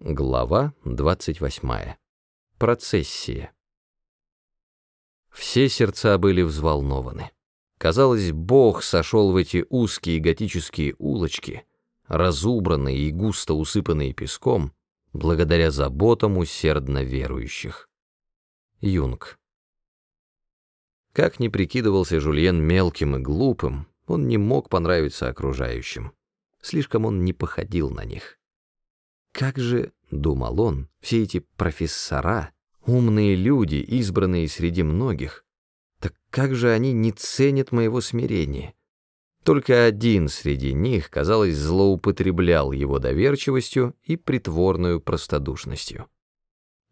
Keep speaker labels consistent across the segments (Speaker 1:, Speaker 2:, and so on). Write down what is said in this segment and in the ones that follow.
Speaker 1: Глава 28. Процессия. Все сердца были взволнованы. Казалось, Бог сошел в эти узкие готические улочки, разубранные и густо усыпанные песком, благодаря заботам усердно верующих. Юнг. Как ни прикидывался Жульен мелким и глупым, он не мог понравиться окружающим. Слишком он не походил на них. Как же, думал он, все эти профессора, умные люди, избранные среди многих, так как же они не ценят моего смирения? Только один среди них, казалось, злоупотреблял его доверчивостью и притворную простодушностью.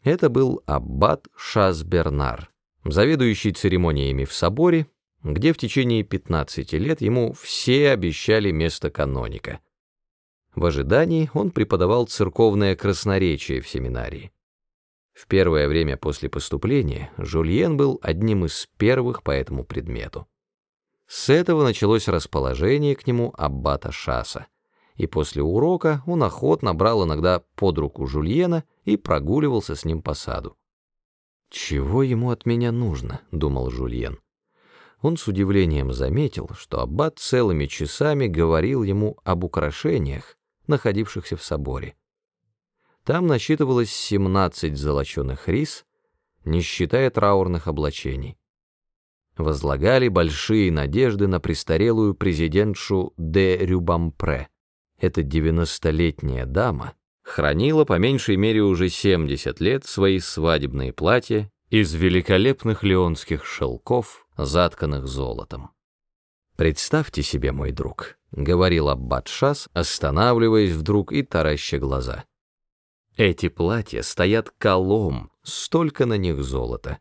Speaker 1: Это был аббат Шас-Бернар, заведующий церемониями в соборе, где в течение 15 лет ему все обещали место каноника. В ожидании он преподавал церковное красноречие в семинарии. В первое время после поступления Жульен был одним из первых по этому предмету. С этого началось расположение к нему аббата Шаса, и после урока он охотно брал иногда под руку Жульена и прогуливался с ним по саду. «Чего ему от меня нужно?» — думал Жульен он с удивлением заметил, что аббат целыми часами говорил ему об украшениях, находившихся в соборе. Там насчитывалось 17 золоченых рис, не считая траурных облачений. Возлагали большие надежды на престарелую президентшу де Рюбампре. Эта девяностолетняя дама хранила по меньшей мере уже 70 лет свои свадебные платья из великолепных леонских шелков, затканных золотом. «Представьте себе, мой друг», — говорил Аббат Шас, останавливаясь вдруг и тараща глаза. «Эти платья стоят колом, столько на них золота.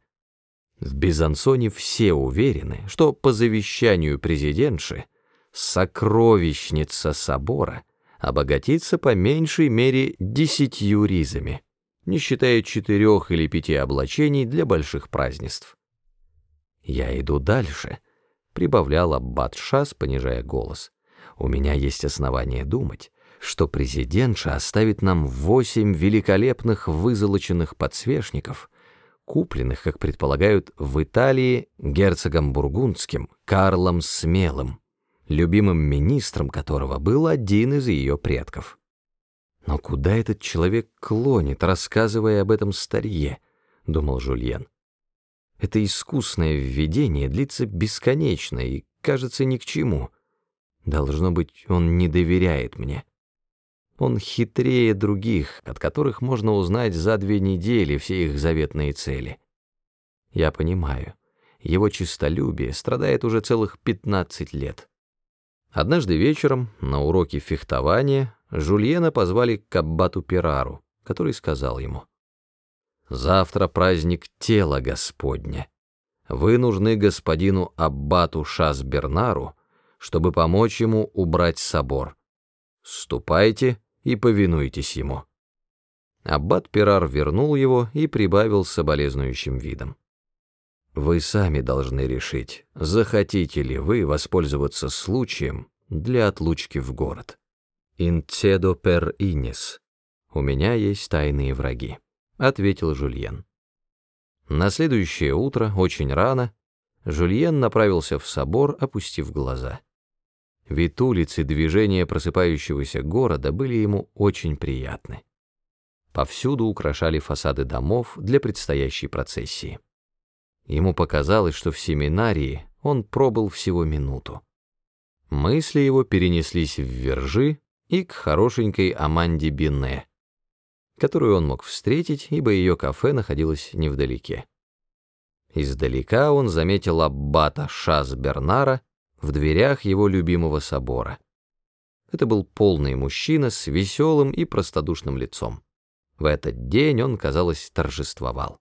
Speaker 1: В Бизансоне все уверены, что по завещанию президентши сокровищница собора обогатится по меньшей мере десятью ризами, не считая четырех или пяти облачений для больших празднеств. «Я иду дальше», — прибавлял Аббат Шас, понижая голос. «У меня есть основания думать, что президентша оставит нам восемь великолепных вызолоченных подсвечников, купленных, как предполагают, в Италии герцогом Бургундским Карлом Смелым, любимым министром которого был один из ее предков. «Но куда этот человек клонит, рассказывая об этом старье?» — думал Жульен. Это искусное введение длится бесконечно и кажется ни к чему. Должно быть, он не доверяет мне. Он хитрее других, от которых можно узнать за две недели все их заветные цели. Я понимаю, его честолюбие страдает уже целых пятнадцать лет. Однажды вечером на уроке фехтования Жульена позвали к аббату Пирару, который сказал ему — Завтра праздник тела Господня. Вы нужны господину Аббату Шас-Бернару, чтобы помочь ему убрать собор. Ступайте и повинуйтесь ему». Аббат Пирар вернул его и прибавил с соболезнующим видом. «Вы сами должны решить, захотите ли вы воспользоваться случаем для отлучки в город. Инцедо пер инес. У меня есть тайные враги». — ответил Жульен. На следующее утро, очень рано, Жульен направился в собор, опустив глаза. Вид улиц и движения просыпающегося города были ему очень приятны. Повсюду украшали фасады домов для предстоящей процессии. Ему показалось, что в семинарии он пробыл всего минуту. Мысли его перенеслись в Вержи и к хорошенькой Аманде Бине, которую он мог встретить, ибо ее кафе находилось невдалеке. Издалека он заметил аббата Шаз Бернара в дверях его любимого собора. Это был полный мужчина с веселым и простодушным лицом. В этот день он, казалось, торжествовал.